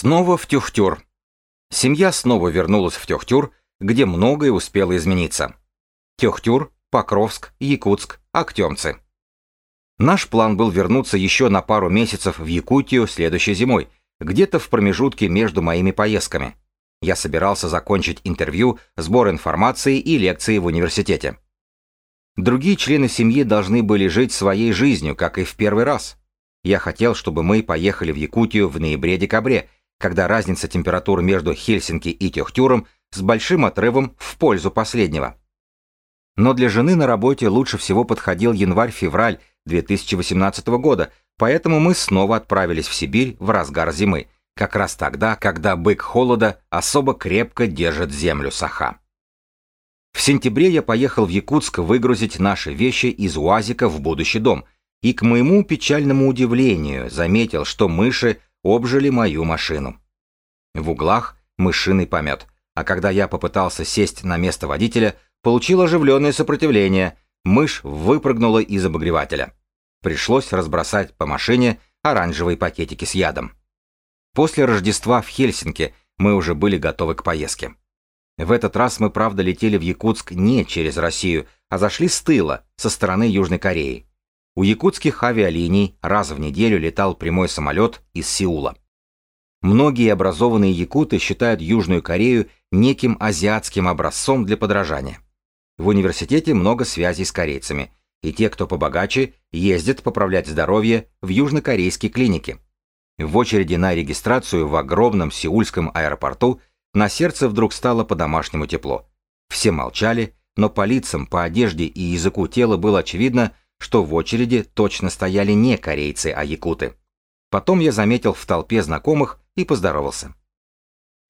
Снова в Тюхтюр. Семья снова вернулась в Тюхтюр, где многое успело измениться. Тюхтюр, Покровск, Якутск, Актемцы. Наш план был вернуться еще на пару месяцев в Якутию следующей зимой, где-то в промежутке между моими поездками. Я собирался закончить интервью, сбор информации и лекции в университете. Другие члены семьи должны были жить своей жизнью, как и в первый раз. Я хотел, чтобы мы поехали в Якутию в ноябре-декабре, когда разница температур между Хельсинки и Тюхтюром с большим отрывом в пользу последнего. Но для жены на работе лучше всего подходил январь-февраль 2018 года, поэтому мы снова отправились в Сибирь в разгар зимы, как раз тогда, когда бык холода особо крепко держит землю саха. В сентябре я поехал в Якутск выгрузить наши вещи из УАЗика в будущий дом, и к моему печальному удивлению заметил, что мыши обжили мою машину. В углах мышиный помет, а когда я попытался сесть на место водителя, получил оживленное сопротивление, мышь выпрыгнула из обогревателя. Пришлось разбросать по машине оранжевые пакетики с ядом. После Рождества в Хельсинки мы уже были готовы к поездке. В этот раз мы, правда, летели в Якутск не через Россию, а зашли с тыла, со стороны Южной Кореи. У якутских авиалиний раз в неделю летал прямой самолет из Сеула. Многие образованные якуты считают Южную Корею неким азиатским образцом для подражания. В университете много связей с корейцами, и те, кто побогаче, ездят поправлять здоровье в южнокорейские клиники. В очереди на регистрацию в огромном сеульском аэропорту на сердце вдруг стало по-домашнему тепло. Все молчали, но по лицам, по одежде и языку тела было очевидно, что в очереди точно стояли не корейцы, а якуты. Потом я заметил в толпе знакомых и поздоровался.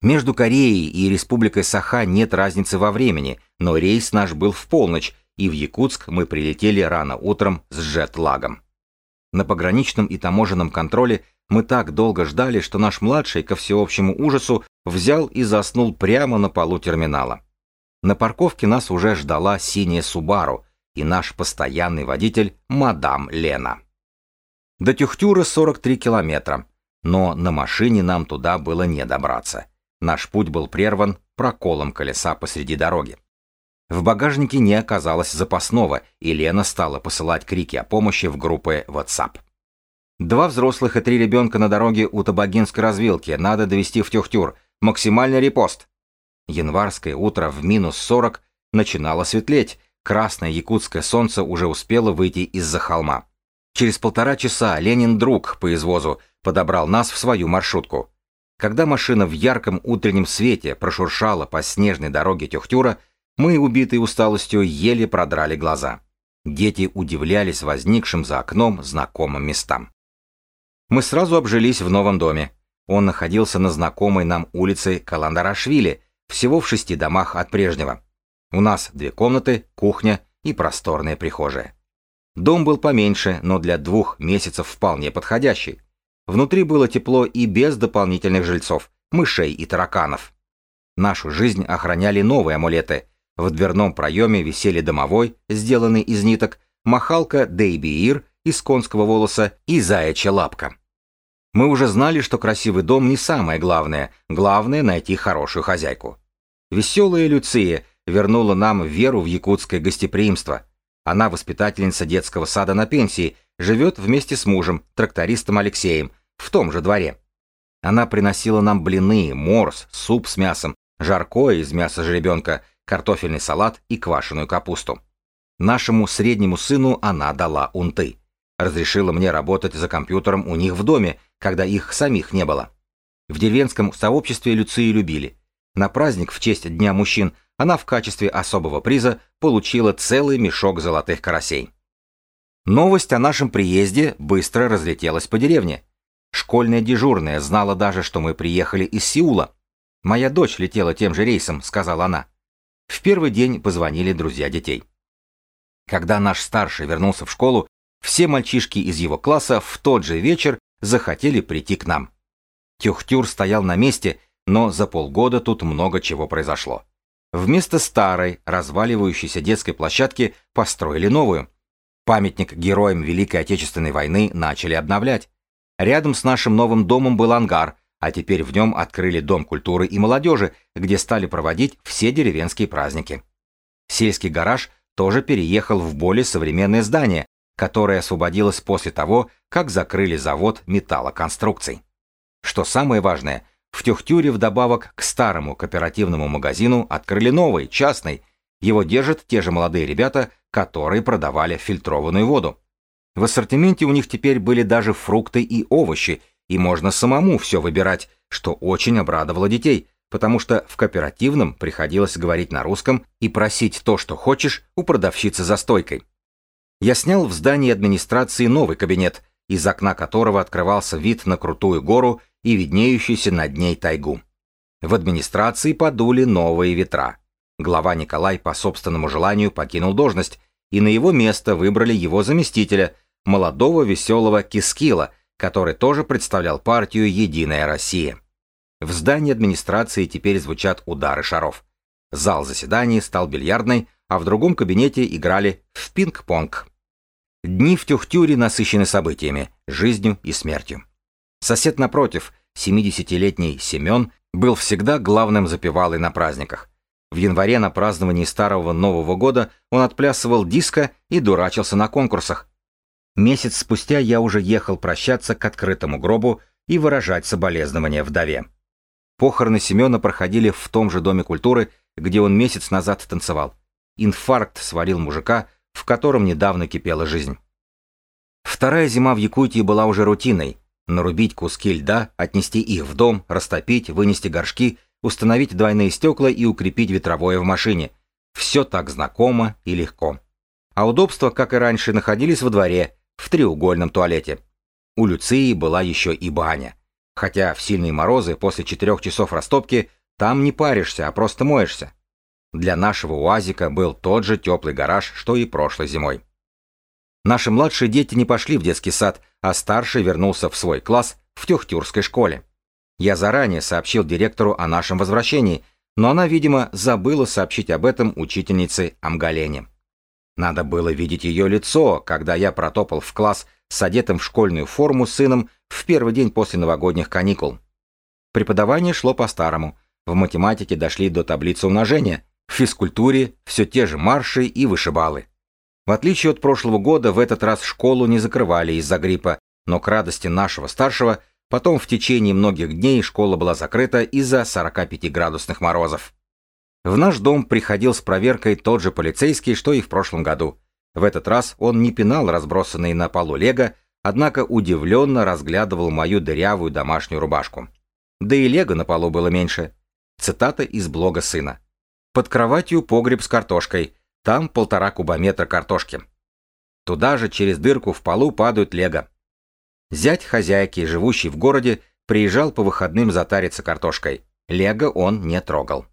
Между Кореей и Республикой Саха нет разницы во времени, но рейс наш был в полночь, и в Якутск мы прилетели рано утром с джет-лагом. На пограничном и таможенном контроле мы так долго ждали, что наш младший, ко всеобщему ужасу, взял и заснул прямо на полу терминала. На парковке нас уже ждала синяя Субару, и наш постоянный водитель мадам Лена. До Тюхтюра 43 километра, но на машине нам туда было не добраться. Наш путь был прерван проколом колеса посреди дороги. В багажнике не оказалось запасного, и Лена стала посылать крики о помощи в группы WhatsApp. Два взрослых и три ребенка на дороге у Табагинской развилки, надо довести в Тюхтюр, максимальный репост. Январское утро в минус 40 начинало светлеть, Красное якутское солнце уже успело выйти из-за холма. Через полтора часа Ленин друг по извозу подобрал нас в свою маршрутку. Когда машина в ярком утреннем свете прошуршала по снежной дороге Тюхтюра, мы, убитые усталостью, еле продрали глаза. Дети удивлялись возникшим за окном знакомым местам. Мы сразу обжились в новом доме. Он находился на знакомой нам улице Каландарашвили, всего в шести домах от прежнего. У нас две комнаты, кухня и просторная прихожая. Дом был поменьше, но для двух месяцев вполне подходящий. Внутри было тепло и без дополнительных жильцов, мышей и тараканов. Нашу жизнь охраняли новые амулеты. В дверном проеме висели домовой, сделанный из ниток, махалка Дейбиир из конского волоса и заячья лапка. Мы уже знали, что красивый дом не самое главное, главное найти хорошую хозяйку. Веселая Люция вернула нам веру в якутское гостеприимство. Она воспитательница детского сада на пенсии, живет вместе с мужем, трактористом Алексеем, в том же дворе. Она приносила нам блины, морс, суп с мясом, жаркое из мяса жеребенка, картофельный салат и квашеную капусту. Нашему среднему сыну она дала унты. Разрешила мне работать за компьютером у них в доме, когда их самих не было. В деревенском сообществе Люцию любили. На праздник в честь Дня мужчин она в качестве особого приза получила целый мешок золотых карасей. Новость о нашем приезде быстро разлетелась по деревне. Школьная дежурная знала даже, что мы приехали из Сеула. «Моя дочь летела тем же рейсом», — сказала она. В первый день позвонили друзья детей. Когда наш старший вернулся в школу, все мальчишки из его класса в тот же вечер захотели прийти к нам. Тюхтюр стоял на месте, но за полгода тут много чего произошло. Вместо старой, разваливающейся детской площадки построили новую. Памятник героям Великой Отечественной войны начали обновлять. Рядом с нашим новым домом был ангар, а теперь в нем открыли Дом культуры и молодежи, где стали проводить все деревенские праздники. Сельский гараж тоже переехал в более современное здание, которое освободилось после того, как закрыли завод металлоконструкций. Что самое важное, в Тюхтюре вдобавок к старому кооперативному магазину открыли новый, частный. Его держат те же молодые ребята, которые продавали фильтрованную воду. В ассортименте у них теперь были даже фрукты и овощи, и можно самому все выбирать, что очень обрадовало детей, потому что в кооперативном приходилось говорить на русском и просить то, что хочешь, у продавщицы за стойкой. Я снял в здании администрации новый кабинет, из окна которого открывался вид на крутую гору и виднеющуюся над ней тайгу. В администрации подули новые ветра. Глава Николай по собственному желанию покинул должность, и на его место выбрали его заместителя, молодого веселого Кискила, который тоже представлял партию «Единая Россия». В здании администрации теперь звучат удары шаров. Зал заседаний стал бильярдной, а в другом кабинете играли в пинг-понг. Дни в Тюхтюре насыщены событиями, жизнью и смертью. Сосед напротив, 70-летний Семен, был всегда главным запевалой на праздниках. В январе на праздновании Старого Нового года он отплясывал диско и дурачился на конкурсах. Месяц спустя я уже ехал прощаться к открытому гробу и выражать соболезнования вдове. Похороны Семена проходили в том же Доме культуры, где он месяц назад танцевал. Инфаркт свалил мужика, в котором недавно кипела жизнь. Вторая зима в Якутии была уже рутиной. Нарубить куски льда, отнести их в дом, растопить, вынести горшки, установить двойные стекла и укрепить ветровое в машине. Все так знакомо и легко. А удобства, как и раньше, находились во дворе, в треугольном туалете. У Люции была еще и баня. Хотя в сильные морозы после четырех часов растопки там не паришься, а просто моешься. Для нашего УАЗика был тот же теплый гараж, что и прошлой зимой. Наши младшие дети не пошли в детский сад, а старший вернулся в свой класс в Тюхтюрской школе. Я заранее сообщил директору о нашем возвращении, но она, видимо, забыла сообщить об этом учительнице Амгалене. Надо было видеть ее лицо, когда я протопал в класс с одетым в школьную форму сыном в первый день после новогодних каникул. Преподавание шло по-старому. В математике дошли до таблицы умножения, в физкультуре все те же марши и вышибалы. В отличие от прошлого года, в этот раз школу не закрывали из-за гриппа, но к радости нашего старшего, потом в течение многих дней школа была закрыта из-за 45-градусных морозов. В наш дом приходил с проверкой тот же полицейский, что и в прошлом году. В этот раз он не пинал разбросанные на полу лего, однако удивленно разглядывал мою дырявую домашнюю рубашку. Да и лего на полу было меньше. Цитата из блога сына. Под кроватью погреб с картошкой. Там полтора кубометра картошки. Туда же через дырку в полу падают лего. Зять хозяйки, живущий в городе, приезжал по выходным затариться картошкой. Лего он не трогал.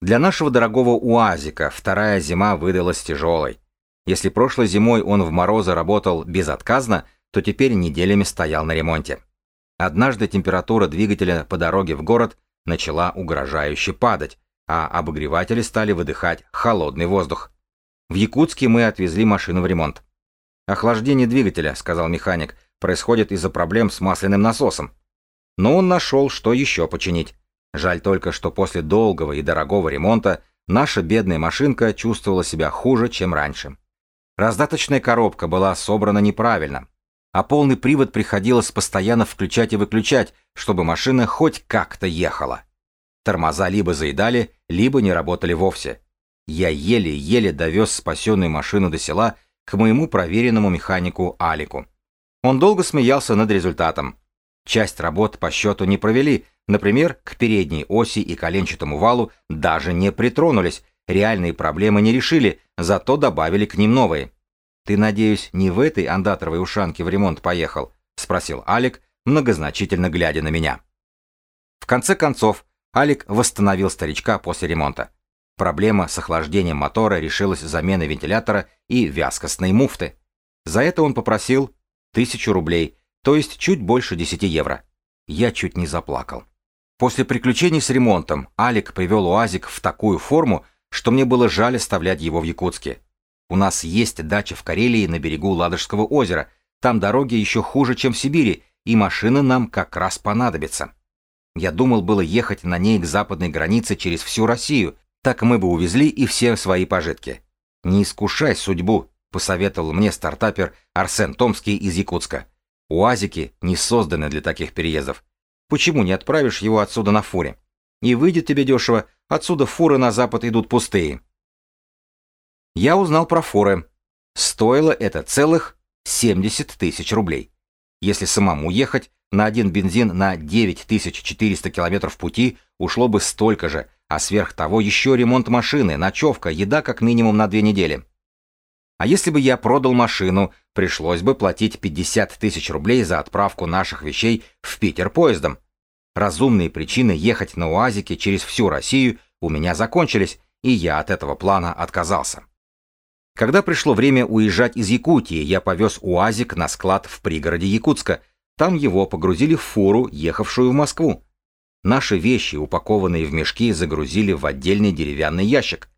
Для нашего дорогого УАЗика вторая зима выдалась тяжелой. Если прошлой зимой он в морозы работал безотказно, то теперь неделями стоял на ремонте. Однажды температура двигателя по дороге в город начала угрожающе падать, а обогреватели стали выдыхать холодный воздух. В Якутске мы отвезли машину в ремонт. «Охлаждение двигателя», — сказал механик, — «происходит из-за проблем с масляным насосом». Но он нашел, что еще починить. Жаль только, что после долгого и дорогого ремонта наша бедная машинка чувствовала себя хуже, чем раньше. Раздаточная коробка была собрана неправильно, а полный привод приходилось постоянно включать и выключать, чтобы машина хоть как-то ехала. Тормоза либо заедали, либо не работали вовсе. Я еле-еле довез спасенную машину до села к моему проверенному механику Алику. Он долго смеялся над результатом. Часть работ по счету не провели, например, к передней оси и коленчатому валу даже не притронулись, реальные проблемы не решили, зато добавили к ним новые. «Ты, надеюсь, не в этой андаторовой ушанке в ремонт поехал?» — спросил Алик, многозначительно глядя на меня. В конце концов, Алик восстановил старичка после ремонта. Проблема с охлаждением мотора решилась заменой вентилятора и вязкостной муфты. За это он попросил тысячу рублей, то есть чуть больше 10 евро. Я чуть не заплакал. После приключений с ремонтом Алик привел УАЗик в такую форму, что мне было жаль оставлять его в Якутске. У нас есть дача в Карелии на берегу Ладожского озера. Там дороги еще хуже, чем в Сибири, и машина нам как раз понадобится. Я думал было ехать на ней к западной границе через всю Россию, так мы бы увезли и все свои пожитки. Не искушай судьбу, посоветовал мне стартапер Арсен Томский из Якутска. УАЗики не созданы для таких переездов. Почему не отправишь его отсюда на фуре? И выйдет тебе дешево, отсюда фуры на запад идут пустые. Я узнал про фуры. Стоило это целых 70 тысяч рублей. Если самому ехать, на один бензин на 9400 километров пути ушло бы столько же, а сверх того еще ремонт машины, ночевка, еда как минимум на две недели. А если бы я продал машину, пришлось бы платить 50 тысяч рублей за отправку наших вещей в Питер поездом. Разумные причины ехать на УАЗике через всю Россию у меня закончились, и я от этого плана отказался. Когда пришло время уезжать из Якутии, я повез УАЗик на склад в пригороде Якутска. Там его погрузили в фуру, ехавшую в Москву. Наши вещи, упакованные в мешки, загрузили в отдельный деревянный ящик.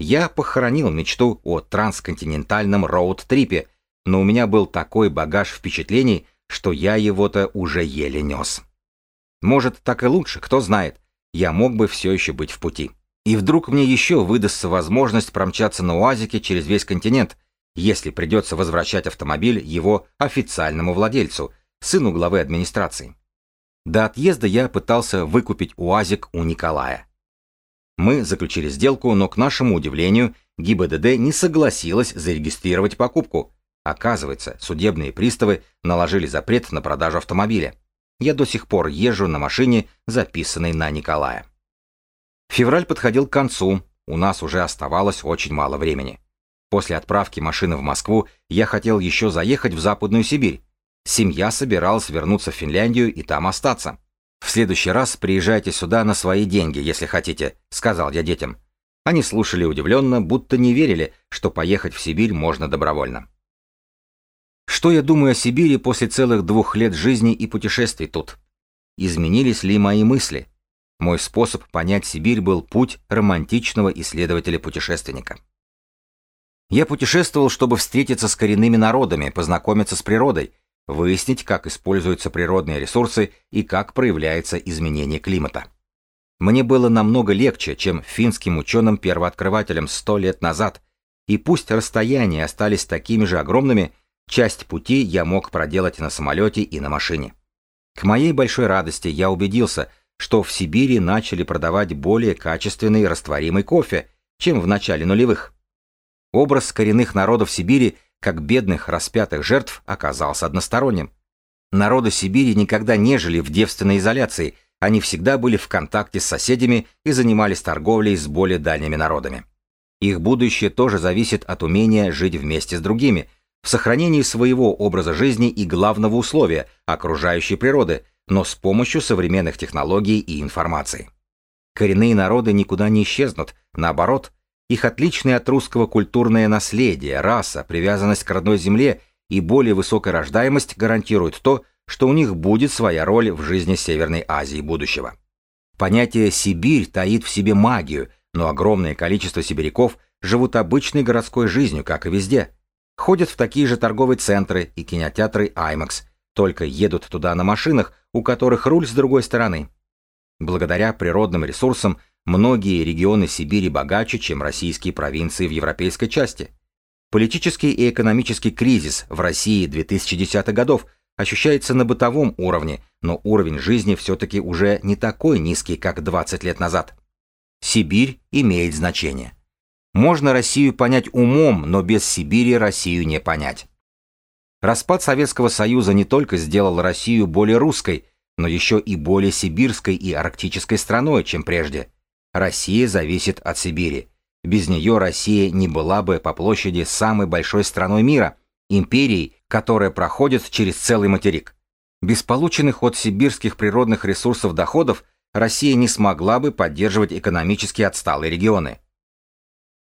Я похоронил мечту о трансконтинентальном роуд-трипе, но у меня был такой багаж впечатлений, что я его-то уже еле нес. Может, так и лучше, кто знает. Я мог бы все еще быть в пути. И вдруг мне еще выдастся возможность промчаться на УАЗике через весь континент, если придется возвращать автомобиль его официальному владельцу, сыну главы администрации. До отъезда я пытался выкупить УАЗик у Николая. Мы заключили сделку, но, к нашему удивлению, ГИБДД не согласилась зарегистрировать покупку. Оказывается, судебные приставы наложили запрет на продажу автомобиля. Я до сих пор езжу на машине, записанной на Николая. Февраль подходил к концу, у нас уже оставалось очень мало времени. После отправки машины в Москву я хотел еще заехать в Западную Сибирь. Семья собиралась вернуться в Финляндию и там остаться. «В следующий раз приезжайте сюда на свои деньги, если хотите», — сказал я детям. Они слушали удивленно, будто не верили, что поехать в Сибирь можно добровольно. Что я думаю о Сибири после целых двух лет жизни и путешествий тут? Изменились ли мои мысли? Мой способ понять Сибирь был путь романтичного исследователя-путешественника. Я путешествовал, чтобы встретиться с коренными народами, познакомиться с природой, выяснить, как используются природные ресурсы и как проявляется изменение климата. Мне было намного легче, чем финским ученым-первооткрывателям сто лет назад, и пусть расстояния остались такими же огромными, часть пути я мог проделать на самолете и на машине. К моей большой радости я убедился, что в Сибири начали продавать более качественный растворимый кофе, чем в начале нулевых. Образ коренных народов Сибири как бедных распятых жертв оказался односторонним. Народы Сибири никогда не жили в девственной изоляции, они всегда были в контакте с соседями и занимались торговлей с более дальними народами. Их будущее тоже зависит от умения жить вместе с другими, в сохранении своего образа жизни и главного условия – окружающей природы – но с помощью современных технологий и информации. Коренные народы никуда не исчезнут, наоборот, их отличное от русского культурное наследие, раса, привязанность к родной земле и более высокая рождаемость гарантируют то, что у них будет своя роль в жизни Северной Азии будущего. Понятие «Сибирь» таит в себе магию, но огромное количество сибиряков живут обычной городской жизнью, как и везде. Ходят в такие же торговые центры и кинотеатры IMAX, только едут туда на машинах, у которых руль с другой стороны. Благодаря природным ресурсам многие регионы Сибири богаче, чем российские провинции в европейской части. Политический и экономический кризис в России 2010-х годов ощущается на бытовом уровне, но уровень жизни все-таки уже не такой низкий, как 20 лет назад. Сибирь имеет значение. Можно Россию понять умом, но без Сибири Россию не понять. Распад Советского Союза не только сделал Россию более русской, но еще и более сибирской и арктической страной, чем прежде. Россия зависит от Сибири. Без нее Россия не была бы по площади самой большой страной мира, империей, которая проходит через целый материк. Без полученных от сибирских природных ресурсов доходов Россия не смогла бы поддерживать экономически отсталые регионы.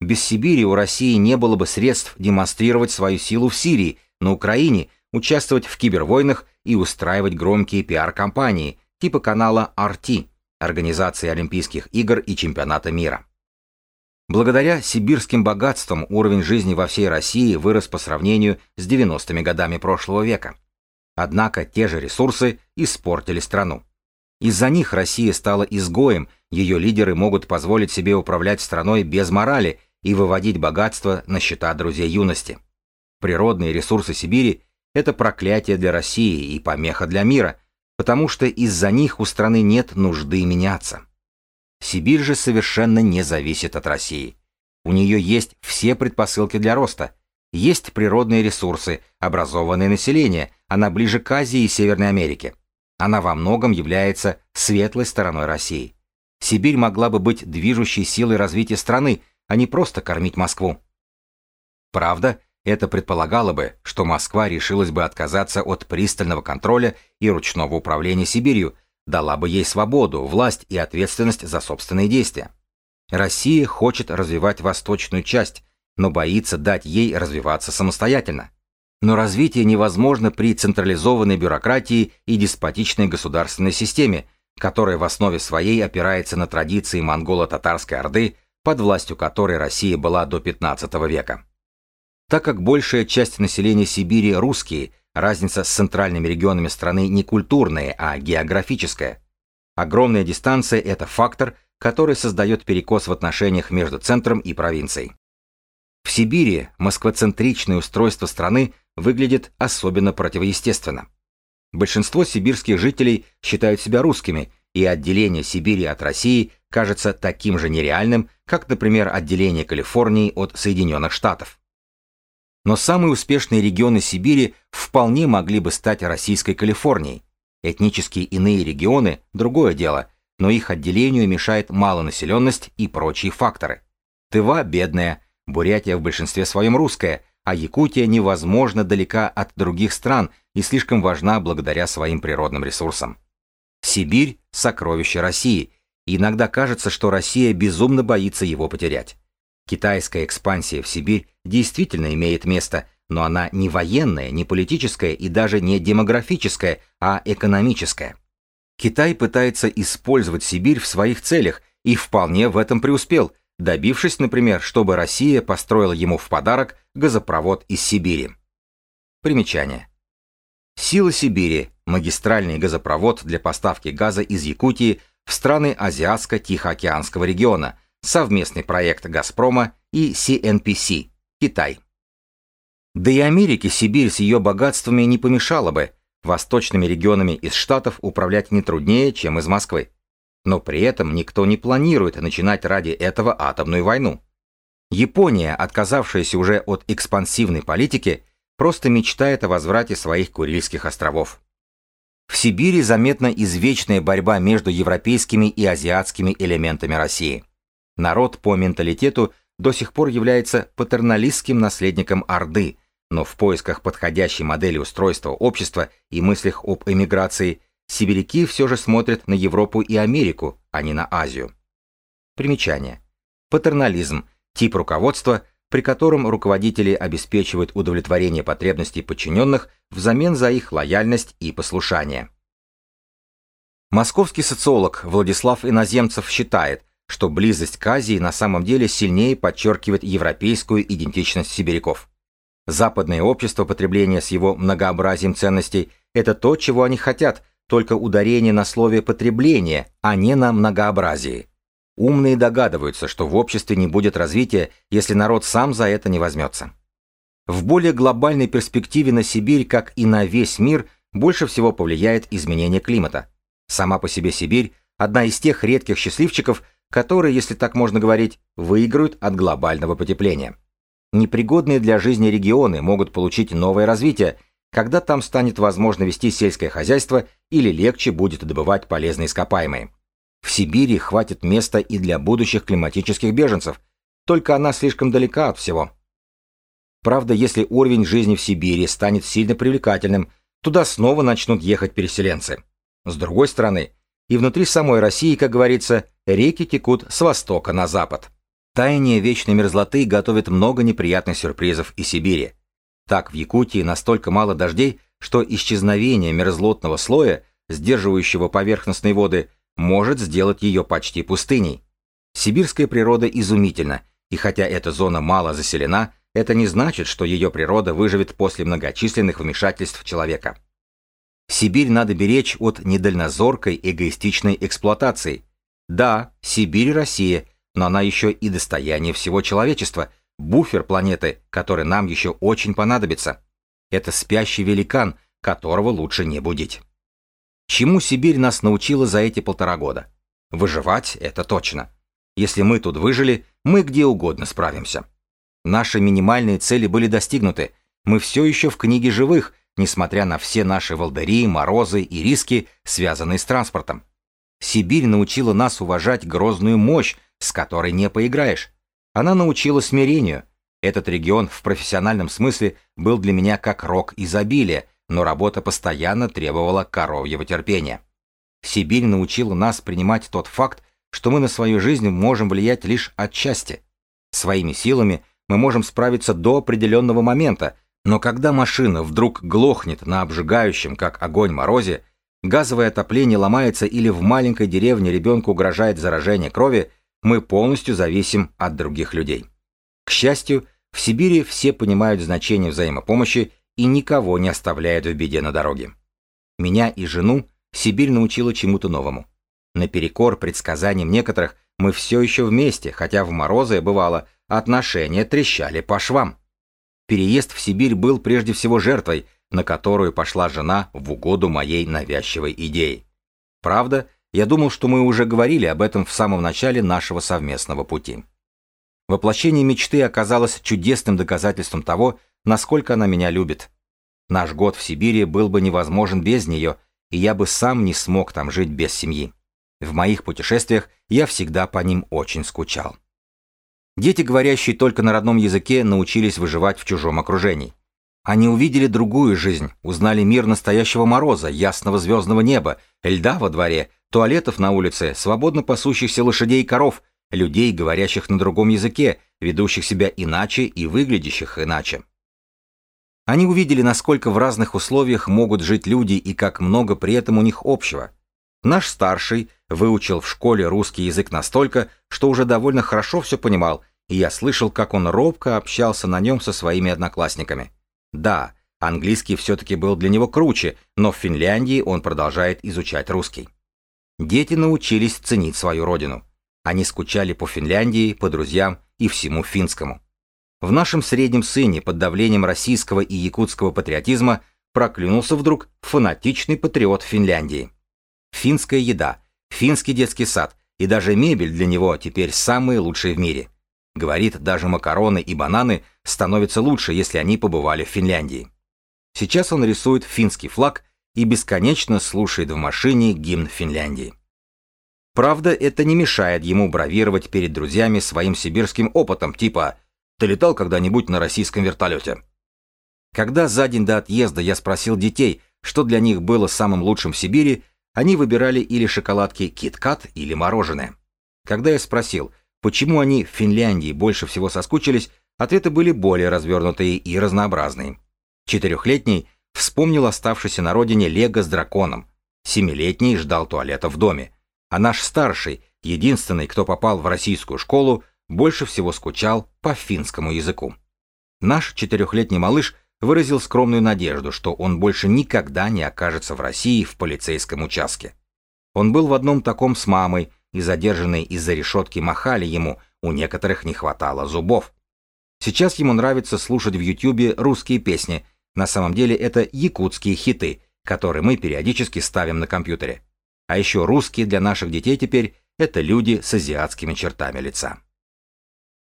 Без Сибири у России не было бы средств демонстрировать свою силу в Сирии на Украине, участвовать в кибервойнах и устраивать громкие пиар-компании типа канала RT, Организации Олимпийских игр и Чемпионата мира. Благодаря сибирским богатствам уровень жизни во всей России вырос по сравнению с 90-ми годами прошлого века. Однако те же ресурсы испортили страну. Из-за них Россия стала изгоем, ее лидеры могут позволить себе управлять страной без морали и выводить богатство на счета друзей юности. Природные ресурсы Сибири – это проклятие для России и помеха для мира, потому что из-за них у страны нет нужды меняться. Сибирь же совершенно не зависит от России. У нее есть все предпосылки для роста. Есть природные ресурсы, образованное население, она ближе к Азии и Северной Америке. Она во многом является светлой стороной России. Сибирь могла бы быть движущей силой развития страны, а не просто кормить Москву. Правда, это предполагало бы, что Москва решилась бы отказаться от пристального контроля и ручного управления Сибирью, дала бы ей свободу, власть и ответственность за собственные действия. Россия хочет развивать восточную часть, но боится дать ей развиваться самостоятельно. Но развитие невозможно при централизованной бюрократии и деспотичной государственной системе, которая в основе своей опирается на традиции монголо-татарской орды, под властью которой Россия была до 15 века. Так как большая часть населения Сибири русские, разница с центральными регионами страны не культурная, а географическая. Огромная дистанция – это фактор, который создает перекос в отношениях между центром и провинцией. В Сибири москвоцентричное устройство страны выглядит особенно противоестественно. Большинство сибирских жителей считают себя русскими, и отделение Сибири от России кажется таким же нереальным, как, например, отделение Калифорнии от Соединенных Штатов. Но самые успешные регионы Сибири вполне могли бы стать российской Калифорнией. Этнически иные регионы – другое дело, но их отделению мешает малонаселенность и прочие факторы. Тыва бедная, Бурятия в большинстве своем русская, а Якутия невозможно далека от других стран и слишком важна благодаря своим природным ресурсам. Сибирь – сокровище России, и иногда кажется, что Россия безумно боится его потерять. Китайская экспансия в Сибирь действительно имеет место, но она не военная, не политическая и даже не демографическая, а экономическая. Китай пытается использовать Сибирь в своих целях и вполне в этом преуспел – добившись, например, чтобы Россия построила ему в подарок газопровод из Сибири. Примечание. Сила Сибири – магистральный газопровод для поставки газа из Якутии в страны Азиатско-Тихоокеанского региона, совместный проект «Газпрома» и CNPC, Китай. Да и Америке Сибирь с ее богатствами не помешала бы, восточными регионами из Штатов управлять не труднее, чем из Москвы. Но при этом никто не планирует начинать ради этого атомную войну. Япония, отказавшаяся уже от экспансивной политики, просто мечтает о возврате своих Курильских островов. В Сибири заметна извечная борьба между европейскими и азиатскими элементами России. Народ по менталитету до сих пор является патерналистским наследником Орды, но в поисках подходящей модели устройства общества и мыслях об эмиграции Сибиряки все же смотрят на Европу и Америку, а не на Азию. Примечание. Патернализм – тип руководства, при котором руководители обеспечивают удовлетворение потребностей подчиненных взамен за их лояльность и послушание. Московский социолог Владислав Иноземцев считает, что близость к Азии на самом деле сильнее подчеркивает европейскую идентичность сибиряков. Западное общество потребления с его многообразием ценностей – это то, чего они хотят – только ударение на слове «потребление», а не на многообразии. Умные догадываются, что в обществе не будет развития, если народ сам за это не возьмется. В более глобальной перспективе на Сибирь, как и на весь мир, больше всего повлияет изменение климата. Сама по себе Сибирь – одна из тех редких счастливчиков, которые, если так можно говорить, выиграют от глобального потепления. Непригодные для жизни регионы могут получить новое развитие, когда там станет возможно вести сельское хозяйство или легче будет добывать полезные ископаемые. В Сибири хватит места и для будущих климатических беженцев, только она слишком далека от всего. Правда, если уровень жизни в Сибири станет сильно привлекательным, туда снова начнут ехать переселенцы. С другой стороны, и внутри самой России, как говорится, реки текут с востока на запад. Таяние вечной мерзлоты готовит много неприятных сюрпризов и Сибири. Так в Якутии настолько мало дождей, что исчезновение мерзлотного слоя, сдерживающего поверхностные воды, может сделать ее почти пустыней. Сибирская природа изумительна, и хотя эта зона мало заселена, это не значит, что ее природа выживет после многочисленных вмешательств человека. Сибирь надо беречь от недальнозоркой эгоистичной эксплуатации. Да, Сибирь – Россия, но она еще и достояние всего человечества, буфер планеты, который нам еще очень понадобится. Это спящий великан, которого лучше не будить. Чему Сибирь нас научила за эти полтора года? Выживать – это точно. Если мы тут выжили, мы где угодно справимся. Наши минимальные цели были достигнуты. Мы все еще в книге живых, несмотря на все наши волдыри, морозы и риски, связанные с транспортом. Сибирь научила нас уважать грозную мощь, с которой не поиграешь. Она научила смирению. Этот регион в профессиональном смысле был для меня как рок изобилия, но работа постоянно требовала коровьего терпения. Сибирь научила нас принимать тот факт, что мы на свою жизнь можем влиять лишь отчасти. Своими силами мы можем справиться до определенного момента, но когда машина вдруг глохнет на обжигающем, как огонь морозе, газовое отопление ломается или в маленькой деревне ребенку угрожает заражение крови, мы полностью зависим от других людей. К счастью, в Сибири все понимают значение взаимопомощи и никого не оставляют в беде на дороге. Меня и жену Сибирь научила чему-то новому. Наперекор предсказаниям некоторых мы все еще вместе, хотя в морозы, бывало, отношения трещали по швам. Переезд в Сибирь был прежде всего жертвой, на которую пошла жена в угоду моей навязчивой идеи. Правда, я думал, что мы уже говорили об этом в самом начале нашего совместного пути. Воплощение мечты оказалось чудесным доказательством того, насколько она меня любит. Наш год в Сибири был бы невозможен без нее, и я бы сам не смог там жить без семьи. В моих путешествиях я всегда по ним очень скучал. Дети, говорящие только на родном языке, научились выживать в чужом окружении. Они увидели другую жизнь, узнали мир настоящего мороза, ясного звездного неба, льда во дворе, туалетов на улице, свободно пасущихся лошадей и коров, людей, говорящих на другом языке, ведущих себя иначе и выглядящих иначе. Они увидели, насколько в разных условиях могут жить люди и как много при этом у них общего. Наш старший выучил в школе русский язык настолько, что уже довольно хорошо все понимал, и я слышал, как он робко общался на нем со своими одноклассниками. Да, английский все-таки был для него круче, но в Финляндии он продолжает изучать русский. Дети научились ценить свою родину. Они скучали по Финляндии, по друзьям и всему финскому. В нашем среднем сыне под давлением российского и якутского патриотизма проклюнулся вдруг фанатичный патриот Финляндии. Финская еда, финский детский сад и даже мебель для него теперь самые лучшие в мире. Говорит, даже макароны и бананы становятся лучше, если они побывали в Финляндии. Сейчас он рисует финский флаг и бесконечно слушает в машине гимн Финляндии. Правда, это не мешает ему бравировать перед друзьями своим сибирским опытом, типа «Ты летал когда-нибудь на российском вертолете?» Когда за день до отъезда я спросил детей, что для них было самым лучшим в Сибири, они выбирали или шоколадки KitKat, или мороженое. Когда я спросил, почему они в Финляндии больше всего соскучились, ответы были более развернутые и разнообразные. Четырехлетний вспомнил оставшийся на родине Лего с драконом. Семилетний ждал туалета в доме. А наш старший, единственный, кто попал в российскую школу, больше всего скучал по финскому языку. Наш четырехлетний малыш выразил скромную надежду, что он больше никогда не окажется в России в полицейском участке. Он был в одном таком с мамой, и задержанные из-за решетки махали ему, у некоторых не хватало зубов. Сейчас ему нравится слушать в Ютьюбе русские песни, на самом деле это якутские хиты, которые мы периодически ставим на компьютере. А еще русские для наших детей теперь это люди с азиатскими чертами лица.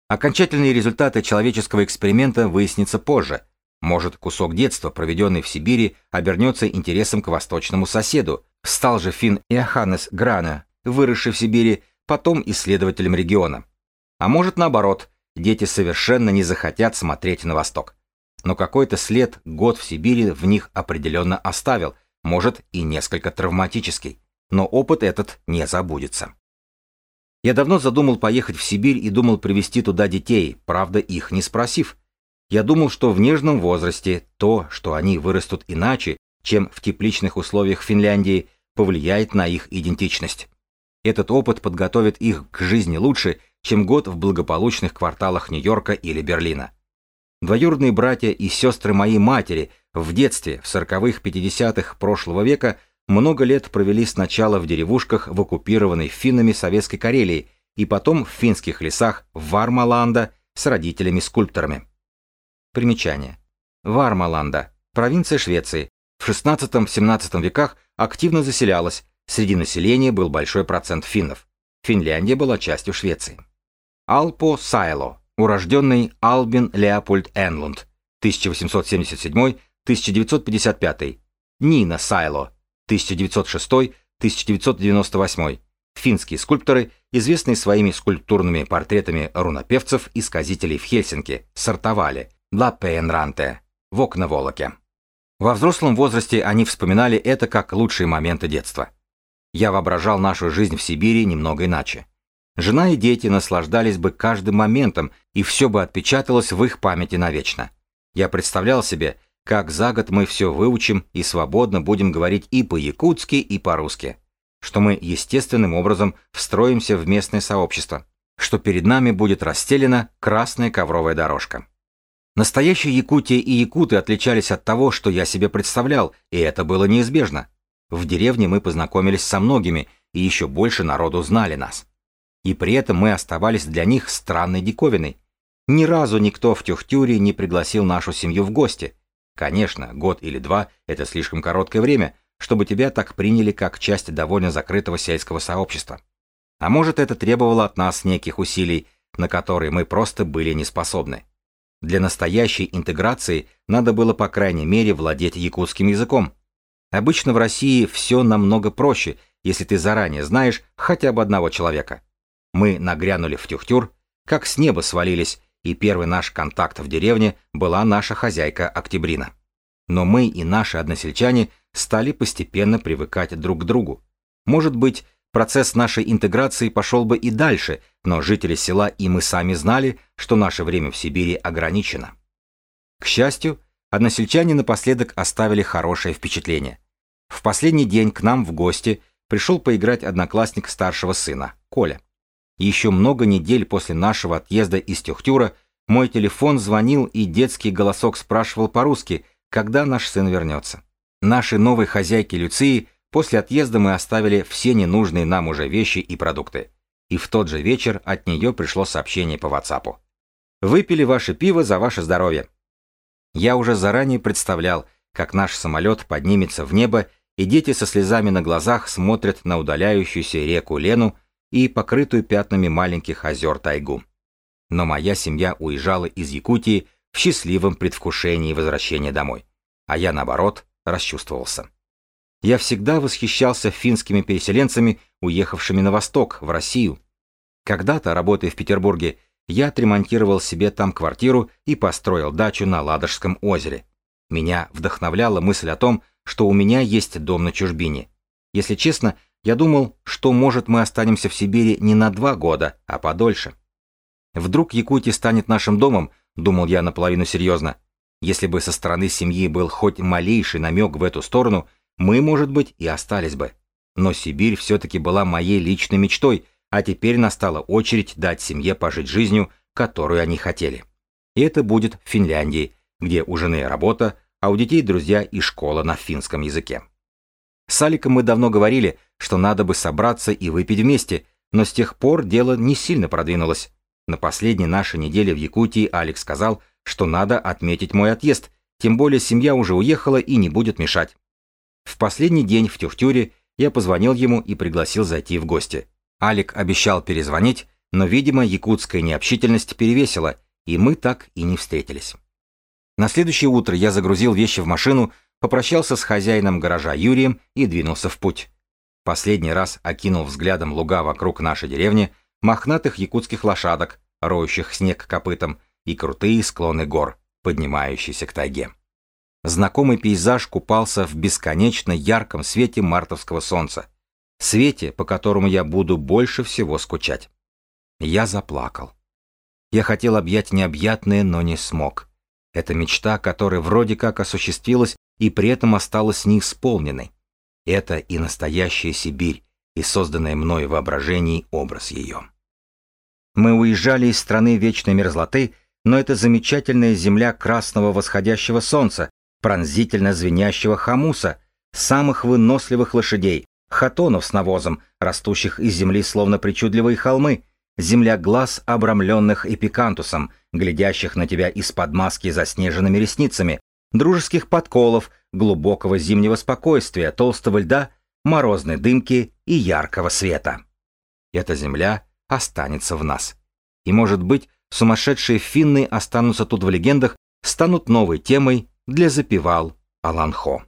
Окончательные результаты человеческого эксперимента выяснятся позже – может, кусок детства, проведенный в Сибири, обернется интересом к восточному соседу. Стал же фин Иоханнес Грана, выросший в Сибири, потом исследователем региона. А может, наоборот, дети совершенно не захотят смотреть на восток. Но какой-то след год в Сибири в них определенно оставил, может и несколько травматический. Но опыт этот не забудется. Я давно задумал поехать в Сибирь и думал привезти туда детей, правда, их не спросив. Я думал, что в нежном возрасте то, что они вырастут иначе, чем в тепличных условиях Финляндии, повлияет на их идентичность. Этот опыт подготовит их к жизни лучше, чем год в благополучных кварталах Нью-Йорка или Берлина. Двоюродные братья и сестры моей матери в детстве, в сороковых, пятидесятых прошлого века, много лет провели сначала в деревушках в оккупированной финнами Советской Карелии и потом в финских лесах Вармаланда с родителями-скульпторами. Примечание. Вармаланда, провинция Швеции, в XVI-XVII веках активно заселялась, среди населения был большой процент финнов. Финляндия была частью Швеции. Алпо Сайло, урожденный Албин Леопольд Энлунд, 1877-1955. Нина Сайло, 1906-1998. Финские скульпторы, известные своими скульптурными портретами рунопевцев и сказителей в Хельсинки, сортовали Лаппеенранте, в окна Волоке. Во взрослом возрасте они вспоминали это как лучшие моменты детства. Я воображал нашу жизнь в Сибири немного иначе. Жена и дети наслаждались бы каждым моментом, и все бы отпечаталось в их памяти навечно. Я представлял себе, как за год мы все выучим и свободно будем говорить и по-якутски, и по-русски. Что мы естественным образом встроимся в местное сообщество. Что перед нами будет расстелена красная ковровая дорожка. Настоящие Якутия и якуты отличались от того, что я себе представлял, и это было неизбежно. В деревне мы познакомились со многими, и еще больше народу знали нас. И при этом мы оставались для них странной диковиной. Ни разу никто в Тюхтюре не пригласил нашу семью в гости. Конечно, год или два – это слишком короткое время, чтобы тебя так приняли как часть довольно закрытого сельского сообщества. А может, это требовало от нас неких усилий, на которые мы просто были не способны. Для настоящей интеграции надо было, по крайней мере, владеть якутским языком. Обычно в России все намного проще, если ты заранее знаешь хотя бы одного человека. Мы нагрянули в Тюхтюр, как с неба свалились, и первый наш контакт в деревне была наша хозяйка Октябрина. Но мы и наши односельчане стали постепенно привыкать друг к другу. Может быть, процесс нашей интеграции пошел бы и дальше, но жители села и мы сами знали, что наше время в Сибири ограничено. К счастью, односельчане напоследок оставили хорошее впечатление. В последний день к нам в гости пришел поиграть одноклассник старшего сына, Коля. Еще много недель после нашего отъезда из Тюхтюра мой телефон звонил и детский голосок спрашивал по-русски, когда наш сын вернется. Нашей новой хозяйке Люции после отъезда мы оставили все ненужные нам уже вещи и продукты. И в тот же вечер от нее пришло сообщение по WhatsApp. «Выпили ваше пиво за ваше здоровье». Я уже заранее представлял, как наш самолет поднимется в небо и дети со слезами на глазах смотрят на удаляющуюся реку Лену и покрытую пятнами маленьких озер тайгу. Но моя семья уезжала из Якутии в счастливом предвкушении возвращения домой, а я, наоборот, расчувствовался. Я всегда восхищался финскими переселенцами, уехавшими на восток, в Россию. Когда-то, работая в Петербурге, я отремонтировал себе там квартиру и построил дачу на Ладожском озере. Меня вдохновляла мысль о том, что у меня есть дом на чужбине. Если честно, я думал, что, может, мы останемся в Сибири не на два года, а подольше. Вдруг Якутия станет нашим домом, думал я наполовину серьезно. Если бы со стороны семьи был хоть малейший намек в эту сторону, мы, может быть, и остались бы. Но Сибирь все-таки была моей личной мечтой, а теперь настала очередь дать семье пожить жизнью, которую они хотели. И это будет в Финляндии, где у жены работа, а у детей друзья и школа на финском языке. С Аликом мы давно говорили, что надо бы собраться и выпить вместе, но с тех пор дело не сильно продвинулось. На последней нашей неделе в Якутии Алекс сказал, что надо отметить мой отъезд, тем более семья уже уехала и не будет мешать. В последний день в Тюхтюре я позвонил ему и пригласил зайти в гости. Алик обещал перезвонить, но, видимо, якутская необщительность перевесила, и мы так и не встретились. На следующее утро я загрузил вещи в машину, попрощался с хозяином гаража Юрием и двинулся в путь. Последний раз окинул взглядом луга вокруг нашей деревни, мохнатых якутских лошадок, роющих снег копытом, и крутые склоны гор, поднимающиеся к тайге. Знакомый пейзаж купался в бесконечно ярком свете мартовского солнца, свете, по которому я буду больше всего скучать. Я заплакал. Я хотел объять необъятное, но не смог. Это мечта, которая вроде как осуществилась и при этом осталась неисполненной. Это и настоящая Сибирь, и созданное мною воображений образ ее. Мы уезжали из страны вечной мерзлоты но это замечательная земля красного восходящего солнца, пронзительно звенящего хамуса, самых выносливых лошадей, хатонов с навозом, растущих из земли словно причудливые холмы, земля глаз, обрамленных эпикантусом, глядящих на тебя из-под маски заснеженными ресницами, дружеских подколов, глубокого зимнего спокойствия, толстого льда, морозной дымки и яркого света. Эта земля останется в нас. И, может быть, сумасшедшие финны останутся тут в легендах, станут новой темой для запевал Аланхо.